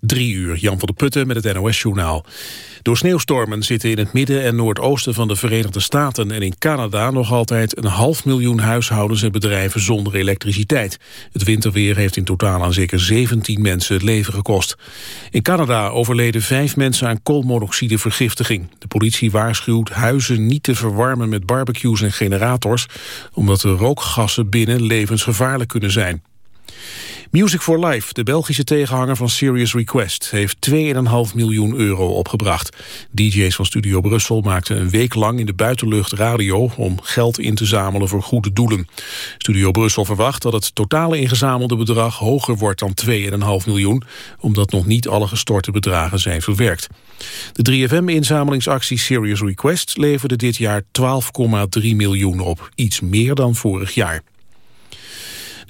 Drie uur, Jan van der Putten met het NOS-journaal. Door sneeuwstormen zitten in het midden en noordoosten van de Verenigde Staten en in Canada nog altijd een half miljoen huishoudens en bedrijven zonder elektriciteit. Het winterweer heeft in totaal aan zeker 17 mensen het leven gekost. In Canada overleden vijf mensen aan koolmonoxidevergiftiging. De politie waarschuwt huizen niet te verwarmen met barbecues en generators, omdat de rookgassen binnen levensgevaarlijk kunnen zijn. Music for Life, de Belgische tegenhanger van Serious Request, heeft 2,5 miljoen euro opgebracht. DJ's van Studio Brussel maakten een week lang in de buitenlucht radio om geld in te zamelen voor goede doelen. Studio Brussel verwacht dat het totale ingezamelde bedrag hoger wordt dan 2,5 miljoen, omdat nog niet alle gestorte bedragen zijn verwerkt. De 3FM-inzamelingsactie Serious Request leverde dit jaar 12,3 miljoen op, iets meer dan vorig jaar.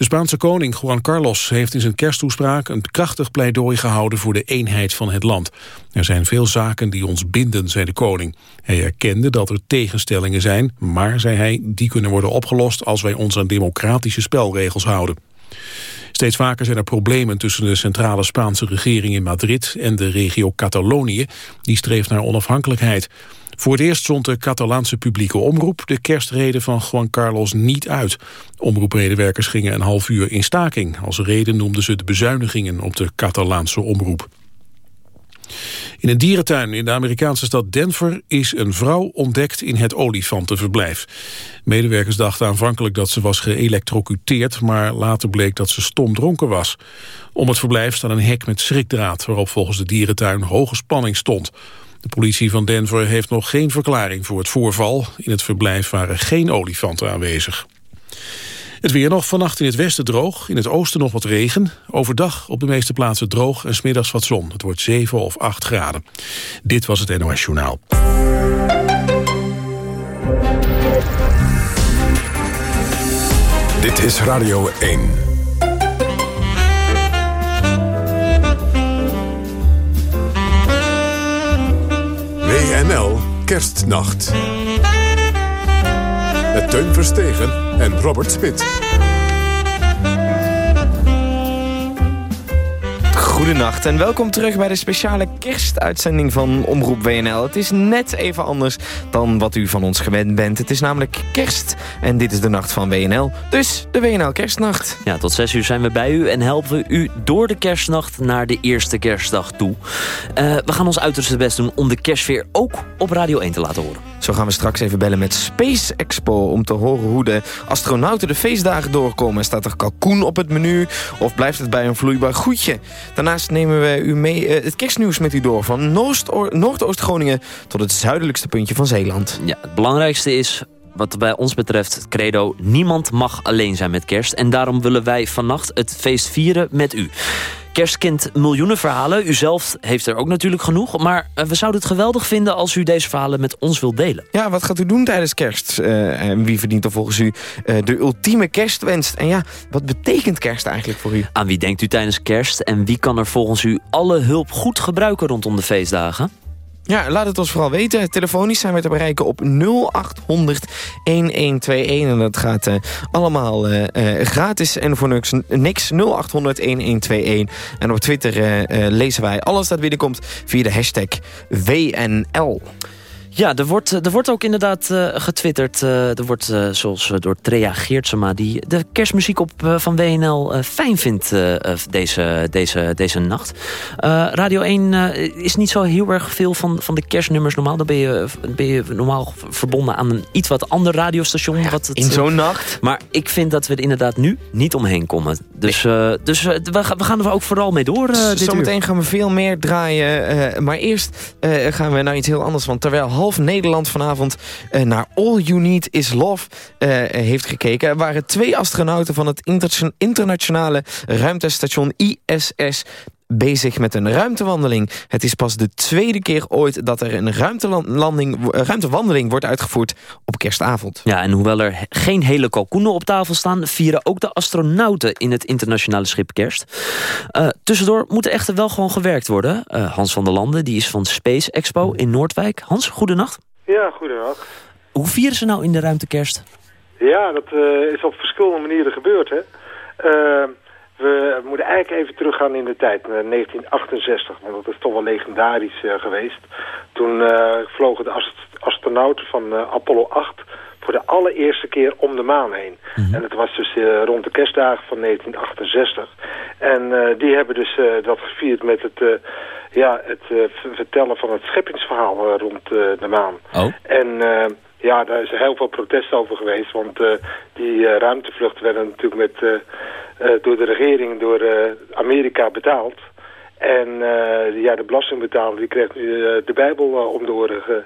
De Spaanse koning Juan Carlos heeft in zijn kersttoespraak een krachtig pleidooi gehouden voor de eenheid van het land. Er zijn veel zaken die ons binden, zei de koning. Hij erkende dat er tegenstellingen zijn, maar, zei hij, die kunnen worden opgelost als wij ons aan democratische spelregels houden. Steeds vaker zijn er problemen tussen de centrale Spaanse regering in Madrid en de regio Catalonië, die streeft naar onafhankelijkheid. Voor het eerst zond de Catalaanse publieke omroep de kerstreden van Juan Carlos niet uit. Omroepmedewerkers gingen een half uur in staking. Als reden noemden ze de bezuinigingen op de Catalaanse omroep. In een dierentuin in de Amerikaanse stad Denver is een vrouw ontdekt in het olifantenverblijf. Medewerkers dachten aanvankelijk dat ze was geëlectrocuteerd, maar later bleek dat ze stom dronken was. Om het verblijf staat een hek met schrikdraad waarop volgens de dierentuin hoge spanning stond. De politie van Denver heeft nog geen verklaring voor het voorval. In het verblijf waren geen olifanten aanwezig. Het weer nog vannacht in het westen droog, in het oosten nog wat regen. Overdag op de meeste plaatsen droog en smiddags wat zon. Het wordt 7 of 8 graden. Dit was het NOS Journaal. Dit is Radio 1. WNL Kerstnacht. Met Teun Verstegen en Robert Smit. Goedenacht en welkom terug bij de speciale kerstuitzending van Omroep WNL. Het is net even anders dan wat u van ons gewend bent. Het is namelijk kerst en dit is de nacht van WNL. Dus de WNL Kerstnacht. Ja, tot zes uur zijn we bij u en helpen we u door de kerstnacht naar de eerste kerstdag toe. Uh, we gaan ons uiterste best doen om de kerstfeer ook op Radio 1 te laten horen. Zo gaan we straks even bellen met Space Expo... om te horen hoe de astronauten de feestdagen doorkomen. Staat er kalkoen op het menu of blijft het bij een vloeibaar goedje? Daarnaast nemen we u mee uh, het kerstnieuws met u door... van Noordoost-Groningen tot het zuidelijkste puntje van Zeeland. Ja, het belangrijkste is wat bij ons betreft het credo... niemand mag alleen zijn met kerst. En daarom willen wij vannacht het feest vieren met u. Kerst kent miljoenen verhalen. U zelf heeft er ook natuurlijk genoeg. Maar uh, we zouden het geweldig vinden als u deze verhalen met ons wilt delen. Ja, wat gaat u doen tijdens kerst? Uh, en wie verdient er volgens u uh, de ultieme kerstwens? En ja, wat betekent kerst eigenlijk voor u? Aan wie denkt u tijdens kerst? En wie kan er volgens u alle hulp goed gebruiken rondom de feestdagen? Ja, laat het ons vooral weten. Telefonisch zijn we te bereiken op 0800 1121. En dat gaat uh, allemaal uh, uh, gratis en voor niks, niks 0800 1121. En op Twitter lezen wij alles dat binnenkomt via de hashtag WNL. Ja, er wordt, er wordt ook inderdaad uh, getwitterd. Uh, er wordt, uh, zoals door Trea Geertsema... die de kerstmuziek op, van WNL fijn vindt deze, deze, deze nacht. Radio 1 is niet zo heel erg veel van, van de kerstnummers normaal. Dan ben je, ben je normaal verbonden aan een iets wat ander radiostation. Ja, wat het, in zo'n nacht. Maar ik vind dat we er inderdaad nu niet omheen komen. Dus, dus we, we, gaan er ook vooral mee door Zometeen gaan we veel meer draaien. maar eerst gaan we naar iets heel anders. Want terwijl half Nederland vanavond uh, naar All You Need Is Love uh, heeft gekeken. Er waren twee astronauten van het inter internationale ruimtestation ISS bezig met een ruimtewandeling. Het is pas de tweede keer ooit dat er een ruimtelanding, ruimtewandeling wordt uitgevoerd op kerstavond. Ja, en hoewel er geen hele kalkoenen op tafel staan... vieren ook de astronauten in het internationale schip kerst. Uh, tussendoor moet er echter wel gewoon gewerkt worden. Uh, Hans van der Landen die is van Space Expo in Noordwijk. Hans, goedenacht. Ja, goedenacht. Hoe vieren ze nou in de ruimte kerst? Ja, dat uh, is op verschillende manieren gebeurd, hè. We moeten eigenlijk even teruggaan in de tijd, naar 1968. Want dat is toch wel legendarisch geweest. Toen vlogen de astronauten van Apollo 8 voor de allereerste keer om de maan heen. Mhm. En het was dus rond de kerstdagen van 1968. En die hebben dus dat gevierd met het ja, het vertellen van het scheppingsverhaal rond de maan. Oh. En ja, daar is heel veel protest over geweest. Want uh, die uh, ruimtevluchten werden natuurlijk met, uh, door de regering, door Amerika betaald. En ja, de belastingbetaler die kreeg nu de Bijbel om de oren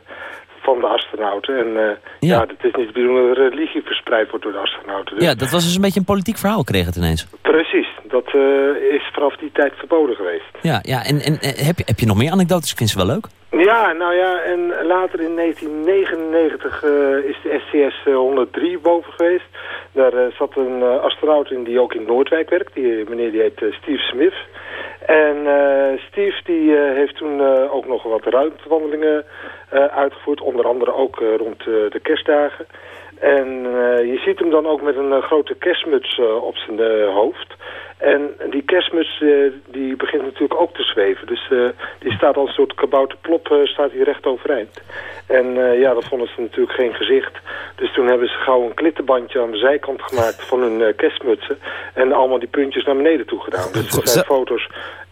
van de astronauten. En ja. ja, het is niet de bedoeling dat religie verspreid wordt door de astronauten. Dus... Ja, dat was dus een beetje een politiek verhaal, kreeg het ineens. Precies, dat is vanaf die tijd verboden geweest. Ja, ja en, en heb, je, heb je nog meer anekdotes? Ik vind ze wel leuk. Ja, nou ja, en later in 1999 uh, eh, is de STS-103 eh, boven geweest. Daar uh, zat een astronaut in die ook in Noordwijk werkt. Die meneer die heet Steve Smith. En Steve die heeft toen ook nog wat ruimtewandelingen uitgevoerd. Onder andere ook rond de kerstdagen. En je ziet hem dan ook met een grote kerstmuts op zijn hoofd. En die kerstmuts uh, die begint natuurlijk ook te zweven. Dus uh, die staat als een soort kabouterplop uh, staat hier recht overeind. En ja, dat vonden ze natuurlijk geen gezicht. Dus toen hebben ze gauw een klittenbandje aan de zijkant gemaakt van hun kerstmutsen. En allemaal die puntjes naar beneden toe gedaan. Dus er zijn foto's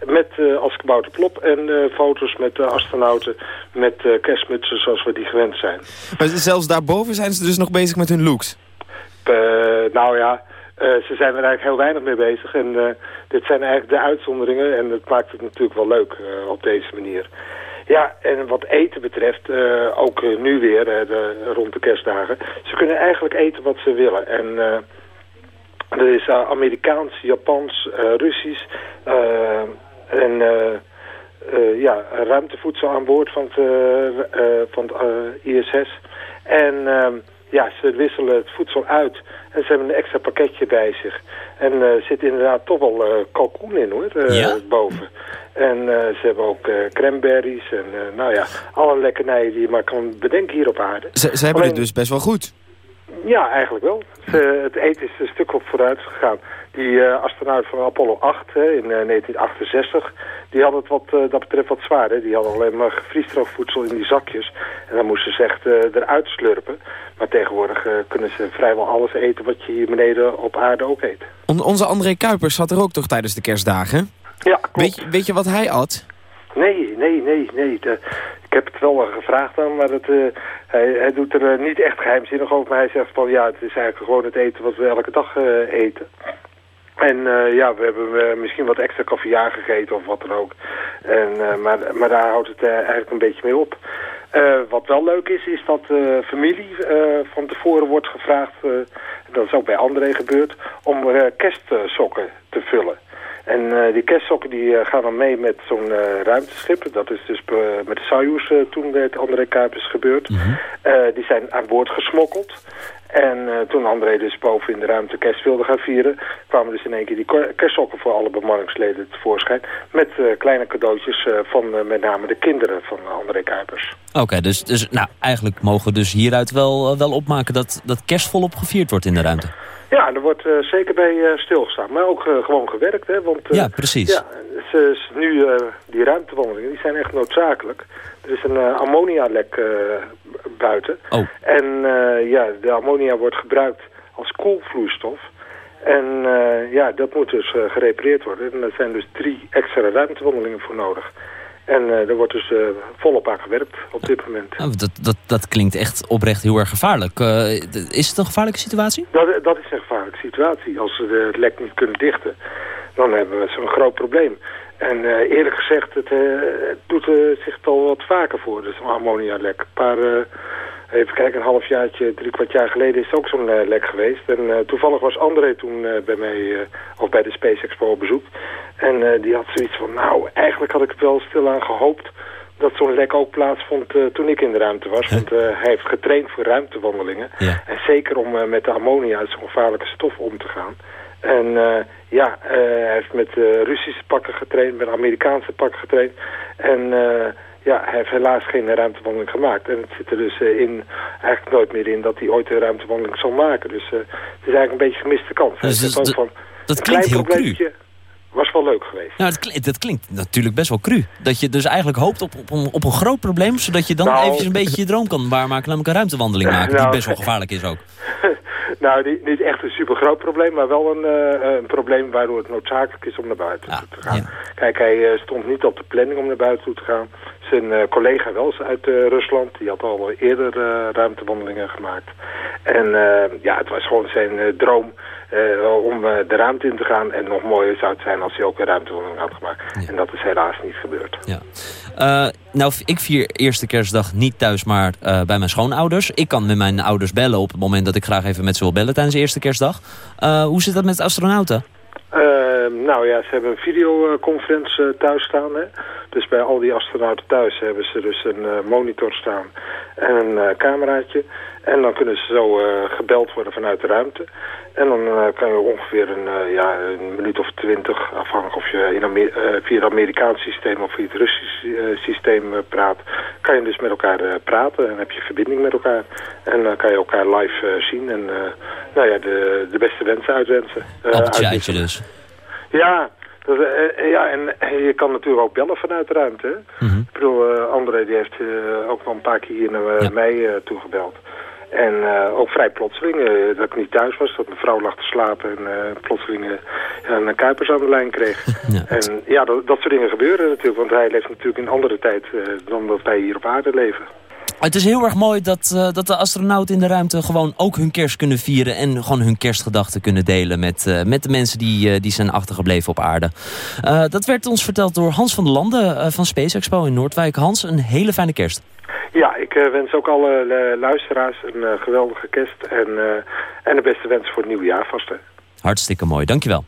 met als kabouterplop en foto's met astronauten met kerstmutsen zoals we die gewend zijn. Maar zelfs daarboven zijn ze dus nog bezig met hun looks? nou ja... Uh, ze zijn er eigenlijk heel weinig mee bezig. En uh, dit zijn eigenlijk de uitzonderingen. En dat maakt het natuurlijk wel leuk uh, op deze manier. Ja, en wat eten betreft, ook nu weer, de, rond de kerstdagen. Ze kunnen eigenlijk eten wat ze willen. En er is Amerikaans, Japans, Russisch en ja, ruimtevoedsel aan boord van het, van het ISS. En ehm, ja, ze wisselen het voedsel uit en ze hebben een extra pakketje bij zich. En uh, er zit inderdaad toch wel uh, kalkoen in hoor, uh, boven. En ze hebben ook cranberries en nou ja, alle lekkernijen die je maar kan bedenken hier op aarde. Ze, ze hebben het dus best wel goed. Ja, eigenlijk wel. het eten is een stuk op vooruit gegaan. Die uh, astronaut van Apollo 8 hè, in 1968, die had het wat, dat betreft wat zwaar. Hè. Die hadden alleen maar gevriesdroogvoedsel in die zakjes. En dan moesten ze echt eruit slurpen. Maar tegenwoordig uh, kunnen ze vrijwel alles eten wat je hier beneden op aarde ook eet. onze André Kuipers zat er ook toch tijdens de kerstdagen? Ja, klopt. Weet je, weet je wat hij at? Nee, nee, nee, nee. De, ik heb het wel gevraagd aan, maar het, uh, hij, hij, doet er uh, niet echt geheimzinnig over. Maar hij zegt van ja, het is eigenlijk gewoon het eten wat we elke dag eten. En ja, we hebben misschien wat extra caviar gegeten of wat dan ook. En, maar, maar daar houdt het eigenlijk een beetje mee op. Wat wel leuk is, is dat familie van tevoren wordt gevraagd, dat is ook bij André gebeurd, om kerstsokken te vullen. En die kerstsokken die gaan dan mee met zo'n ruimteschip. Dat is dus met de Soyuz toen bij het André Kuipers gebeurd. Mm die zijn aan boord gesmokkeld. En uh, toen André dus boven in de ruimte kerst wilde gaan vieren... kwamen dus in één keer die kerstsokken voor alle bemanningsleden tevoorschijn... met uh, kleine cadeautjes uh, van met name de kinderen van André Kuipers. Oké, dus, dus nou, eigenlijk mogen we dus hieruit wel, wel opmaken... Dat, dat kerst volop gevierd wordt in de ruimte. Ja, er wordt zeker bij stilgestaan. Maar ook gewoon gewerkt, hè. Want, ja, precies. Ja, nu die ruimtewandelingen, die zijn echt noodzakelijk. Er is een ammonialek buiten. Oh. En ja, de ammonia wordt gebruikt als koelvloeistof. En ja, dat moet dus gerepareerd worden. En er zijn dus drie extra ruimtewandelingen voor nodig. En uh, er wordt dus volop aan gewerkt op dit moment. Nou, dat, dat, dat klinkt echt oprecht heel erg gevaarlijk. is het een gevaarlijke situatie? Dat, dat is een gevaarlijke situatie. Als we het lek niet kunnen dichten, dan hebben we zo'n groot probleem. En eerlijk gezegd, het, doet zich al wat vaker voor, dus ammonialek. Een paar, even kijken, een halfjaartje, drie kwart jaar geleden is het ook zo'n lek geweest. En toevallig was André toen bij mij, of bij de Space Expo op bezoek. En die had zoiets van, nou, eigenlijk had ik wel stilaan gehoopt dat zo'n lek ook plaatsvond toen ik in de ruimte was. Want hij heeft getraind voor ruimtewandelingen. Ja. En zeker om met de ammonia, zo'n gevaarlijke stof, om te gaan. En uh, ja, uh, hij heeft met uh, Russische pakken getraind, met Amerikaanse pakken getraind. En ja, hij heeft helaas geen ruimtewandeling gemaakt. En het zit er dus in, eigenlijk nooit meer in dat hij ooit een ruimtewandeling zal maken. Dus het is eigenlijk een beetje gemiste kans. Dus, dat, van, dat klinkt heel cru. Was wel leuk geweest. Nou, dat, klinkt, dat klinkt natuurlijk best wel cru. Dat je dus eigenlijk hoopt op, op, een, op een groot probleem... zodat je dan Nou. eventjes een beetje je droom kan waarmaken... namelijk een ruimtewandeling maken, die Nou. best wel gevaarlijk is ook. nou, niet, echt een super groot probleem, maar wel een, eh, een probleem waardoor het noodzakelijk is om naar buiten Ah, toe te gaan. ja. Kijk, hij eh, stond niet op de planning om naar buiten toe te gaan. Zijn eh, collega wel eens uit eh, Rusland, die had al eerder eh, ruimtewandelingen gemaakt. En eh, ja, het was gewoon zijn eh, droom eh, om eh, de ruimte in te gaan. En nog mooier zou het zijn als hij ook een ruimtewandeling had gemaakt. En dat is helaas niet gebeurd. Ja. Eh, nou, ik vier eerste kerstdag niet thuis, maar eh, bij mijn schoonouders. Ik kan met mijn ouders bellen op het moment dat ik graag even met ze wil bellen tijdens de eerste kerstdag. Eh, hoe zit dat met astronauten? Eh, nou ja, ze hebben een videoconferentie eh, thuis staan. Hè? Dus bij al die astronauten thuis hebben ze dus een eh, monitor staan en een eh, cameraatje. En dan kunnen ze zo gebeld worden vanuit de ruimte. En dan kan je ongeveer een, ja, een minuut of twintig, afhankelijk of je in Amer- via het Amerikaanse systeem of via het Russische eh, systeem praat, kan je dus met elkaar praten en heb je verbinding met elkaar. En dan kan je elkaar live zien en nou ja, de, de beste wensen uitwensen. eh, Appeltje dus. Ja, dat, eh, eh, ja en eh, je kan natuurlijk ook bellen vanuit de ruimte. Mhm. Ik bedoel, André die heeft ook wel een paar keer hier naar Ja. mij eh, toegebeld. En ook vrij plotseling, dat ik niet thuis was, dat mijn vrouw lag te slapen en eh, plotseling een kuipers aan de lijn kreeg. Ja. En ja, dat, dat soort dingen gebeuren natuurlijk, want hij leeft natuurlijk in een andere tijd dan dat wij hier op aarde leven. Het is heel erg mooi dat, eh, dat de astronauten in de ruimte gewoon ook hun kerst kunnen vieren... en gewoon hun kerstgedachten kunnen delen met, eh, met de mensen die, eh, die zijn achtergebleven op aarde. Dat werd ons verteld door Hans van der Landen van Space Expo in Noordwijk. Hans, een hele fijne kerst. Ja, ik wens ook alle luisteraars een geweldige kerst en, en de beste wensen voor het nieuwe jaar vast. hè. Hartstikke mooi, dankjewel.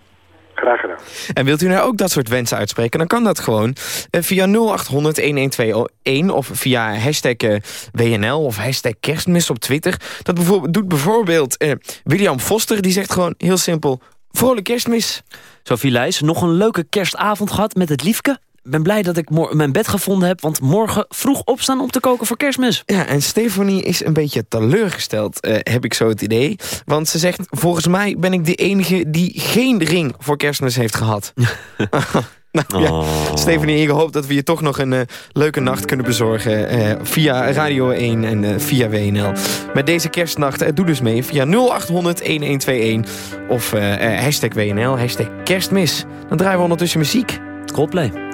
Graag gedaan. En wilt u nou ook dat soort wensen uitspreken, dan kan dat gewoon eh, via 0800-1121 of via hashtag eh, WNL of hashtag kerstmis op Twitter. Dat bijvoorbeeld, doet bijvoorbeeld eh, William Foster, die zegt gewoon heel simpel, vrolijk kerstmis. Sophie Leijs, nog een leuke kerstavond gehad met het liefke. Ik ben blij dat ik mijn bed gevonden heb, want morgen vroeg opstaan om te koken voor kerstmis. Ja, en Stefanie is een beetje teleurgesteld, eh, heb ik zo het idee. Want ze zegt, volgens mij ben ik de enige die geen ring voor kerstmis heeft gehad. nou ja, Oh. Stefanie, ik hoop dat we je toch nog een eh, leuke nacht kunnen bezorgen... eh, via Radio 1 en via WNL. Met deze kerstnacht, doe dus mee via 0800-1121 of hashtag WNL, hashtag kerstmis. Dan draaien we ondertussen muziek. Coldplay.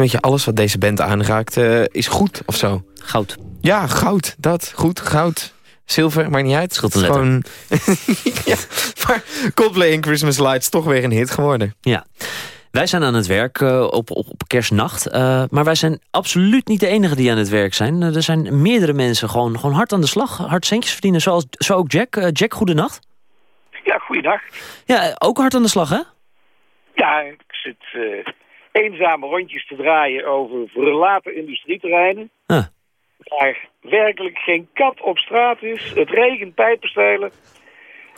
Een beetje alles wat deze band aanraakt eh, is goed of zo. Goud. Ja, goud. Dat. Goed. Goud. Zilver. Maakt niet uit. Is gewoon... ja, maar Coldplay in Christmas Lights toch weer een hit geworden. Ja. Wij zijn aan het werk eh, op, op, op kerstnacht. eh, maar wij zijn absoluut niet de enige die aan het werk zijn. Er zijn meerdere mensen gewoon, gewoon hard aan de slag. Hard centjes verdienen, zoals, zo ook Jack. Jack, goedenacht. Ja, goeiedag. Ja, ook hard aan de slag, hè? Ja, ik zit eh, eenzame rondjes te draaien over verlaten industrieterreinen. Huh. Waar werkelijk geen kat op straat is. Het regent pijpenstelen.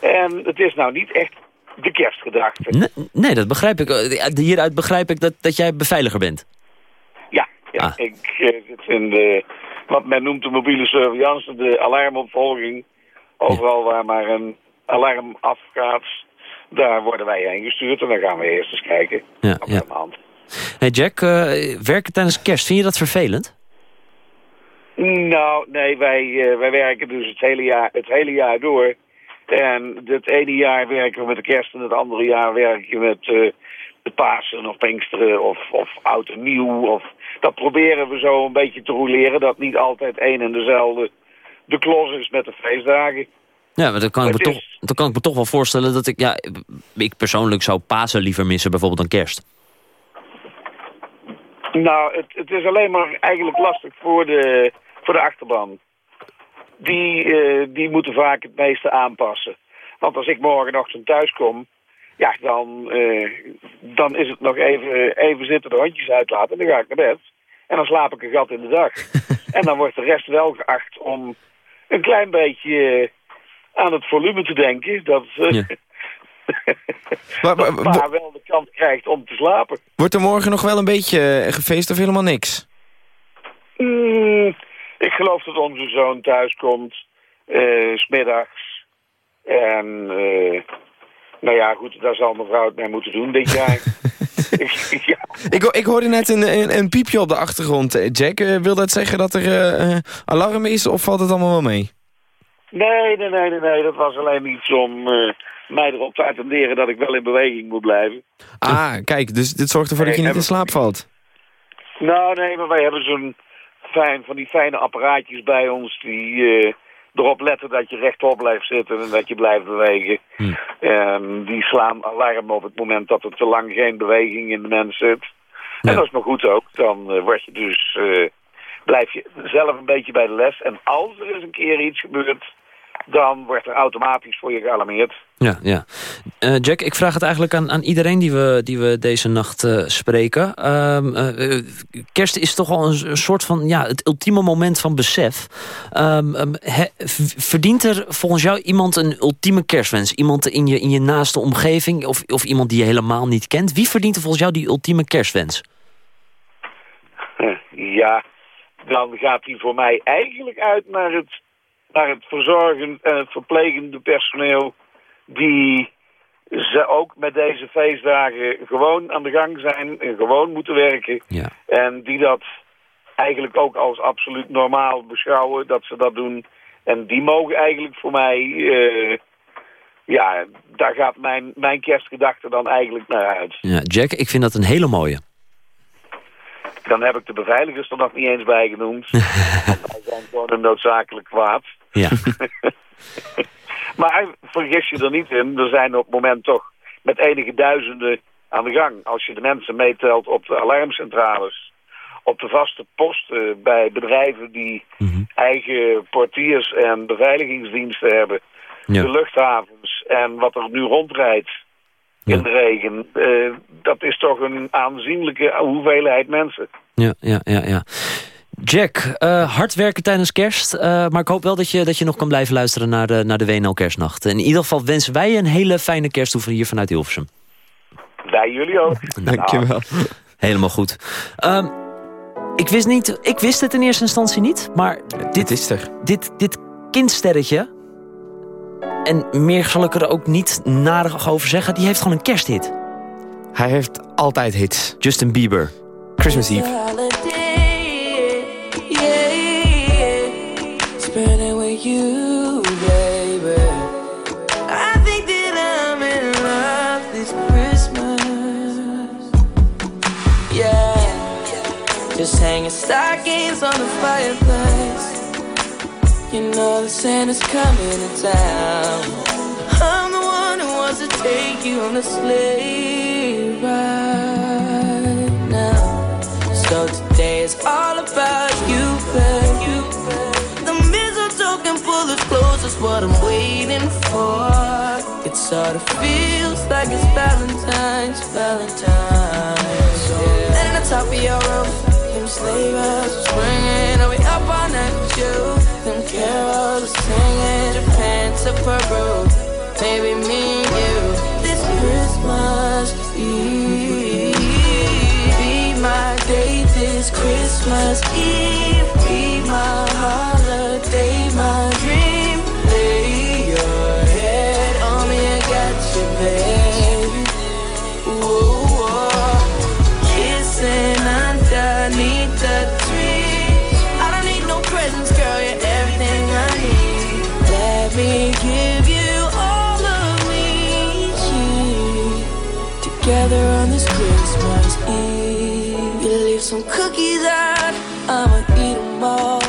En het is nou niet echt de kerstgedachte. Nee, nee, dat begrijp ik. Eh, Hieruit begrijp ik dat, dat jij beveiliger bent. Ja, ja Ah. ik eh, zit in de, wat men noemt de mobiele surveillance, de alarmopvolging. Overal waar maar een alarm afgaat, daar worden wij heen gestuurd. En dan gaan we eerst eens kijken Ja, er ja. aan de hand Hey Jack, eh, werken tijdens kerst, vind je dat vervelend? Nou, nee, wij, eh, wij werken dus het hele, jaar, het hele jaar door. En het ene jaar werken we met de kerst en het andere jaar werk je met eh, de Pasen of Pinksteren of, of Oud en Nieuw. Of, dat proberen we zo een beetje te roleren, dat niet altijd één en dezelfde de klos is met de feestdagen. Ja, maar dan kan, ik me toch, dan kan ik me toch wel voorstellen dat ik... Ja, ik persoonlijk zou Pasen liever missen bijvoorbeeld dan kerst. Nou, het, het is alleen maar eigenlijk lastig voor de, voor de achterban. Die, eh, die moeten vaak het meeste aanpassen. Want als ik morgenochtend thuis kom, ja, dan, eh, dan is het nog even, even zitten de hondjes uitlaten en dan ga ik naar bed. En dan slaap ik een gat in de dag. en dan wordt de rest wel geacht om een klein beetje eh, aan het volume te denken. Dat, Ja. Maar, wel de kans krijgt om te slapen. wordt er morgen nog wel een beetje eh, gefeest of helemaal niks? Mm, ik geloof dat onze zoon thuis komt, eh, smiddags. En, eh, nou ja, goed, daar zal mevrouw het mee moeten doen dit jaar. Ik- ja, Ik, ho- ik hoorde net een, een, een piepje op de achtergrond. Jack, wil dat zeggen dat er alarm is of valt het allemaal wel mee? Nee, nee, nee, nee, nee, dat was alleen iets om eh, mij erop te attenderen dat ik wel in beweging moet blijven. Ah, kijk, dus dit zorgt ervoor dat je Nee, niet in slaap valt. Nou, nee, maar wij hebben zo'n fijn, van die fijne apparaatjes bij ons die eh, erop letten dat je rechtop blijft zitten en dat je blijft bewegen. Hm. En die slaan alarm op het moment dat er te lang geen beweging in de mens zit. Ja. En dat is maar goed ook. Dan eh, word je dus, eh, blijf je zelf een beetje bij de les. En als er eens een keer iets gebeurt, dan wordt er automatisch voor je gealarmeerd. Ja, ja. Eh, Jack, ik vraag het eigenlijk aan, aan iedereen die we, die we deze nacht eh, spreken. Ehm, eh, kerst is toch al een, een soort van, ja, het ultieme moment van besef. Ehm, ehm, he- verdient er volgens jou iemand een ultieme kerstwens? Iemand in je, in je naaste omgeving of, of iemand die je helemaal niet kent? Wie verdient er volgens jou die ultieme kerstwens? Ja, dan gaat die voor mij eigenlijk uit naar het, naar het verzorgen en het verplegende personeel... die ze ook met deze feestdagen gewoon aan de gang zijn en gewoon moeten werken. Ja. En die dat eigenlijk ook als absoluut normaal beschouwen dat ze dat doen. En die mogen eigenlijk voor mij... eh, ja, daar gaat mijn, mijn kerstgedachte dan eigenlijk naar uit. ja. Jack, ik vind dat een hele mooie. Dan heb ik de beveiligers er nog niet eens bij genoemd. Wij zijn gewoon een noodzakelijk kwaad. Ja. Maar vergis je er niet in, er zijn op het moment toch met enige duizenden aan de gang. Als je de mensen meetelt op de alarmcentrales, op de vaste posten bij bedrijven die Mhm. eigen portiers en beveiligingsdiensten hebben, Ja. de luchthavens en wat er nu rondrijdt in Ja. de regen, eh, dat is toch een aanzienlijke hoeveelheid mensen. Ja, ja, ja, ja. Jack, eh, hard werken tijdens kerst. eh, maar ik hoop wel dat je, dat je nog kan blijven luisteren naar de, naar de WNL Kerstnacht. In ieder geval wensen wij je een hele fijne kerst toe hier vanuit Hilversum. Bij jullie ook. Dankjewel. Helemaal goed. Ehm, ik, wist niet, ik wist het in eerste instantie niet, maar Dit dit, is er. dit, dit kindsterretje... en meer zal ik er ook niet narig over zeggen... die heeft gewoon een kersthit. Hij heeft altijd hits. Justin Bieber. Christmas Eve. You, baby. I think that I'm in love this Christmas, yeah. Just hanging stockings on the fireplace. You know the Santa's coming to town. I'm the one who wants to take you on a sleigh ride now. So today is all about you, babe. Can pull close, that's what I'm waiting for. It sort of feels like it's Valentine's, Valentine's. Yeah. And on top of your roof, them sleigh bells are swinging, and we up all night with you. Them carols singing, Japan to Peru. Maybe me and you this Christmas Eve. Be my date this Christmas Eve. Be my holiday, Together on this Christmas Eve. You leave some cookies out. I'ma eat 'em all.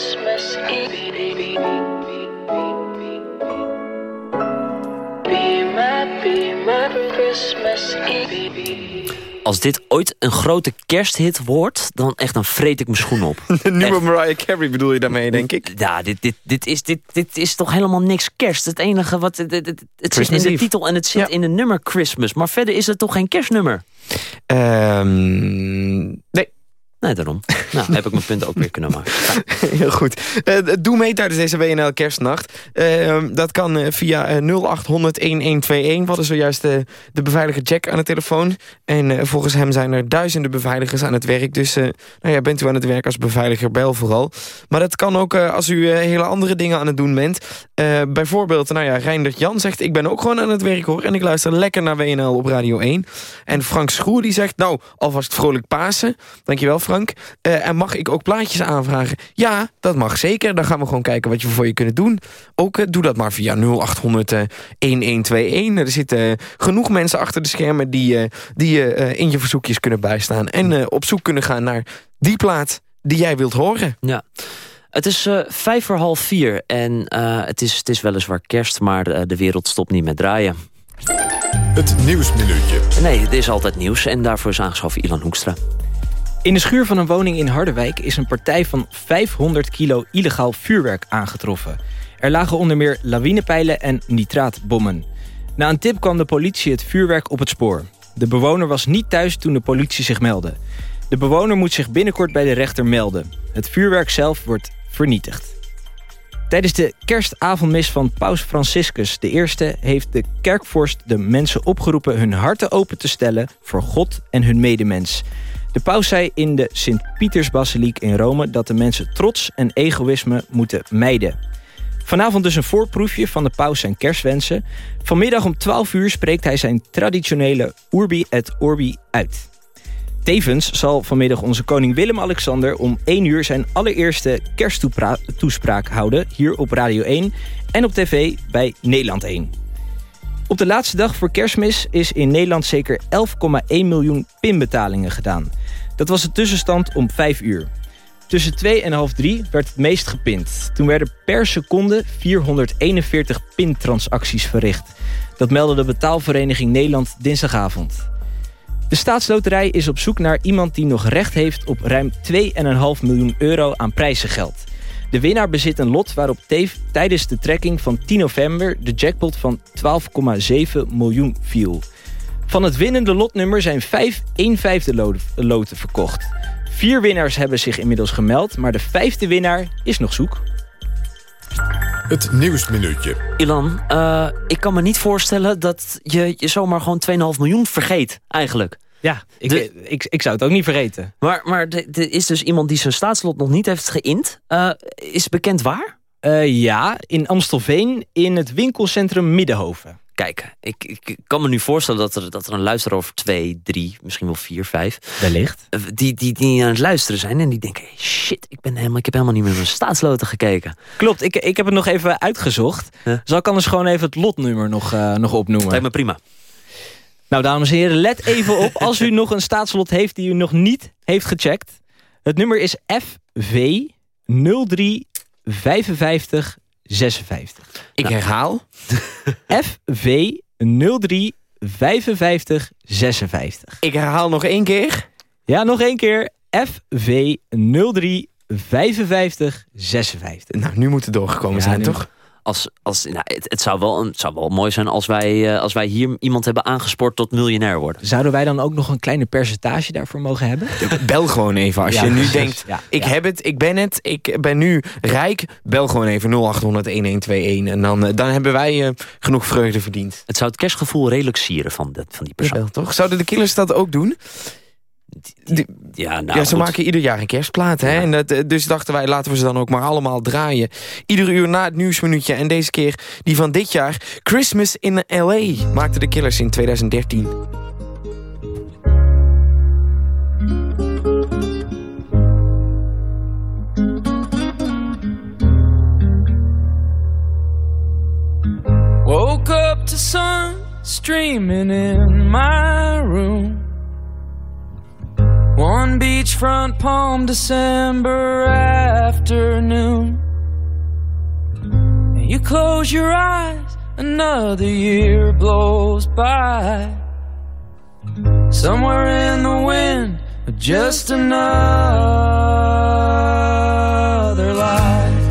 Christmas Eve. Be my, be my Christmas Eve. Als dit ooit een grote kersthit wordt, dan echt dan vreet ik mijn schoen op. De nieuwe Echt. Mariah Carey bedoel je daarmee, denk ik? Ja, dit, dit, dit, is, dit, dit is toch helemaal niks kerst. Het enige wat... Het, het, het zit in de titel en het zit Ja. in het nummer Christmas. Maar verder is het toch geen kerstnummer? Ehm, nee, Nee, daarom. Nou, heb ik mijn punt ook weer kunnen maken. Heel goed. Eh, doe mee tijdens deze WNL Kerstnacht. Eh, dat kan eh, via eh, 0800-1121. We hadden zojuist eh, de beveiliger Jack aan de telefoon. En eh, volgens hem zijn er duizenden beveiligers aan het werk. Dus eh, nou ja, bent u aan het werk als beveiliger, bel vooral. Maar dat kan ook eh, als u eh, hele andere dingen aan het doen bent. Eh, bijvoorbeeld, nou ja, Reindert Jan zegt... ik ben ook gewoon aan het werk hoor. En ik luister lekker naar WNL op Radio 1. En Frank Schroer die zegt... nou, alvast vrolijk Pasen. Dankjewel Frank. Eh, en mag ik ook plaatjes aanvragen? Ja, dat mag zeker. Dan gaan we gewoon kijken wat we voor je kunnen doen. Ook eh, doe dat maar via 0800 eh, 1121. Er zitten eh, genoeg mensen achter de schermen... die, eh, die je eh, in je verzoekjes kunnen bijstaan. En eh, op zoek kunnen gaan naar die plaat die jij wilt horen. Ja. Het is eh, vijf voor half vier en eh, het, is, het is weliswaar kerst, maar eh, de wereld stopt niet met draaien. Het Nieuwsminuutje. Nee, er is altijd nieuws en daarvoor is aangeschoven Ilan Hoekstra. In de schuur van een woning in Harderwijk is een partij van 500 kilo illegaal vuurwerk aangetroffen. Er lagen onder meer lawinepijlen en nitraatbommen. Na een tip kwam de politie het vuurwerk op het spoor. De bewoner was niet thuis toen de politie zich meldde. De bewoner moet zich binnenkort bij de rechter melden. Het vuurwerk zelf wordt vernietigd. Tijdens de kerstavondmis van paus Franciscus I heeft de kerkvorst de mensen opgeroepen hun harten open te stellen voor God en hun medemens. De paus zei in de Sint-Pietersbasiliek in Rome... dat de mensen trots en egoïsme moeten mijden. Vanavond dus een voorproefje van de paus zijn kerstwensen. Vanmiddag om 12 uur spreekt hij zijn traditionele Urbi et Orbi uit. Tevens zal vanmiddag onze koning Willem-Alexander om 1 uur zijn allereerste kersttoespraak houden hier op Radio 1 en op tv bij Nederland 1. Op de laatste dag voor kerstmis is in Nederland zeker 11,1 miljoen pinbetalingen gedaan. Dat was de tussenstand om 5 uur. Tussen 2 en half 3 werd het meest gepind. Toen werden per seconde 441 pintransacties verricht. Dat meldde de betaalvereniging Nederland dinsdagavond. De staatsloterij is op zoek naar iemand die nog recht heeft op ruim 2,5 miljoen euro aan prijzengeld. De winnaar bezit een lot waarop Teef tijdens de trekking van 10 november de jackpot van 12,7 miljoen viel. Van het winnende lotnummer zijn 5 1 vijfde lo- loten verkocht. Vier winnaars hebben zich inmiddels gemeld, maar de vijfde winnaar is nog zoek. Het Nieuwsminuutje. Ilan, eh, ik kan me niet voorstellen dat je, je zomaar gewoon 2,5 miljoen vergeet, eigenlijk. Ja, ik, De- ik, ik zou het ook niet vergeten. Maar, maar er is dus iemand die zijn staatslot nog niet heeft geïnd. Eh, is bekend waar? Eh, ja, in Amstelveen in het winkelcentrum Middenhoven. Kijk, ik, ik kan me nu voorstellen dat er, dat er een luisteraar over twee, drie, misschien wel vier, vijf... Wellicht. eh, Die, die, die aan het luisteren zijn en die denken... Hey, shit, ik, ben helemaal, ik heb helemaal niet meer naar mijn staatsloten gekeken. Klopt, ik, ik heb het nog even uitgezocht. Ja. Zal ik anders gewoon even het lotnummer nog, nog opnoemen? Lijkt me prima. Nou, dames en heren, let even op als u nog een staatslot heeft die u nog niet heeft gecheckt. Het nummer is FV 03 55 56. Ik herhaal. FV 03 55 56. Ik herhaal nog één keer. Ja, nog één keer. FV 03 55 56. Nou, nu moet het doorgekomen Ja, zijn, toch? Als, als, nou, het, het, zou wel, het zou wel mooi zijn als wij, eh, als wij hier iemand hebben aangespoord tot miljonair worden. Zouden wij dan ook nog een kleine percentage daarvoor mogen hebben? Bel gewoon even als Ja, je nu precies. denkt... Ja, ik ja. heb het, ik ben het, ik ben nu rijk. Bel gewoon even 0800-1121. En dan, eh, dan hebben wij eh, genoeg vreugde verdiend. Het zou het kerstgevoel redelijk sieren van, de, van die persoon. Jawel, toch? Zouden de killers dat ook doen? Die- Ja, nou, ja, ze goed. maken ieder jaar een kerstplaat. Hè? Ja. En dat, eh, dus dachten wij, laten we ze dan ook maar allemaal draaien. Ieder uur na het nieuwsminuutje. En deze keer die van dit jaar. Christmas in L.A. maakte de killers in 2013. Woke up to sun streaming in my room. One beachfront palm December afternoon. And You close your eyes, another year blows by. Somewhere in the wind, just another life.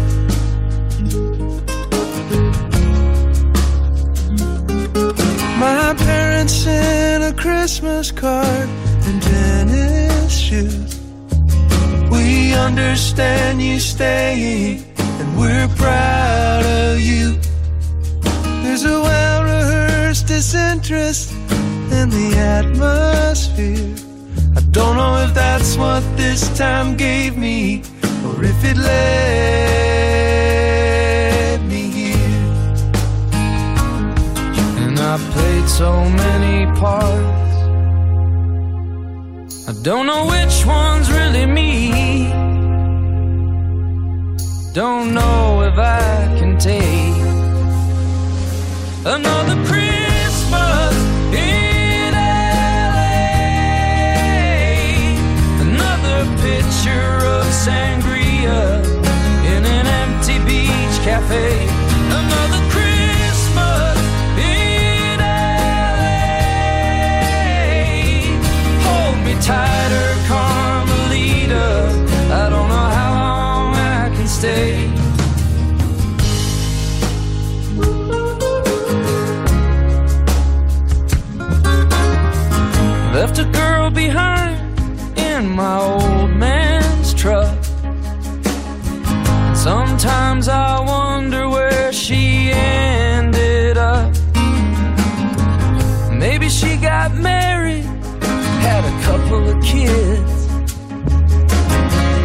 My parents sent a Christmas card shoes. We understand you staying, and we're proud of you. There's a well rehearsed disinterest in the atmosphere. I don't know if that's what this time gave me, or if it led me here. And I played so many parts. Don't know which one's really me. Don't know if I can take another Christmas in LA. Another picture of sangria in an empty beach cafe. Another Christmas in LA. Hold me tighter, my old man's truck. Sometimes I wonder where she ended up. Maybe she got married, had a couple of kids.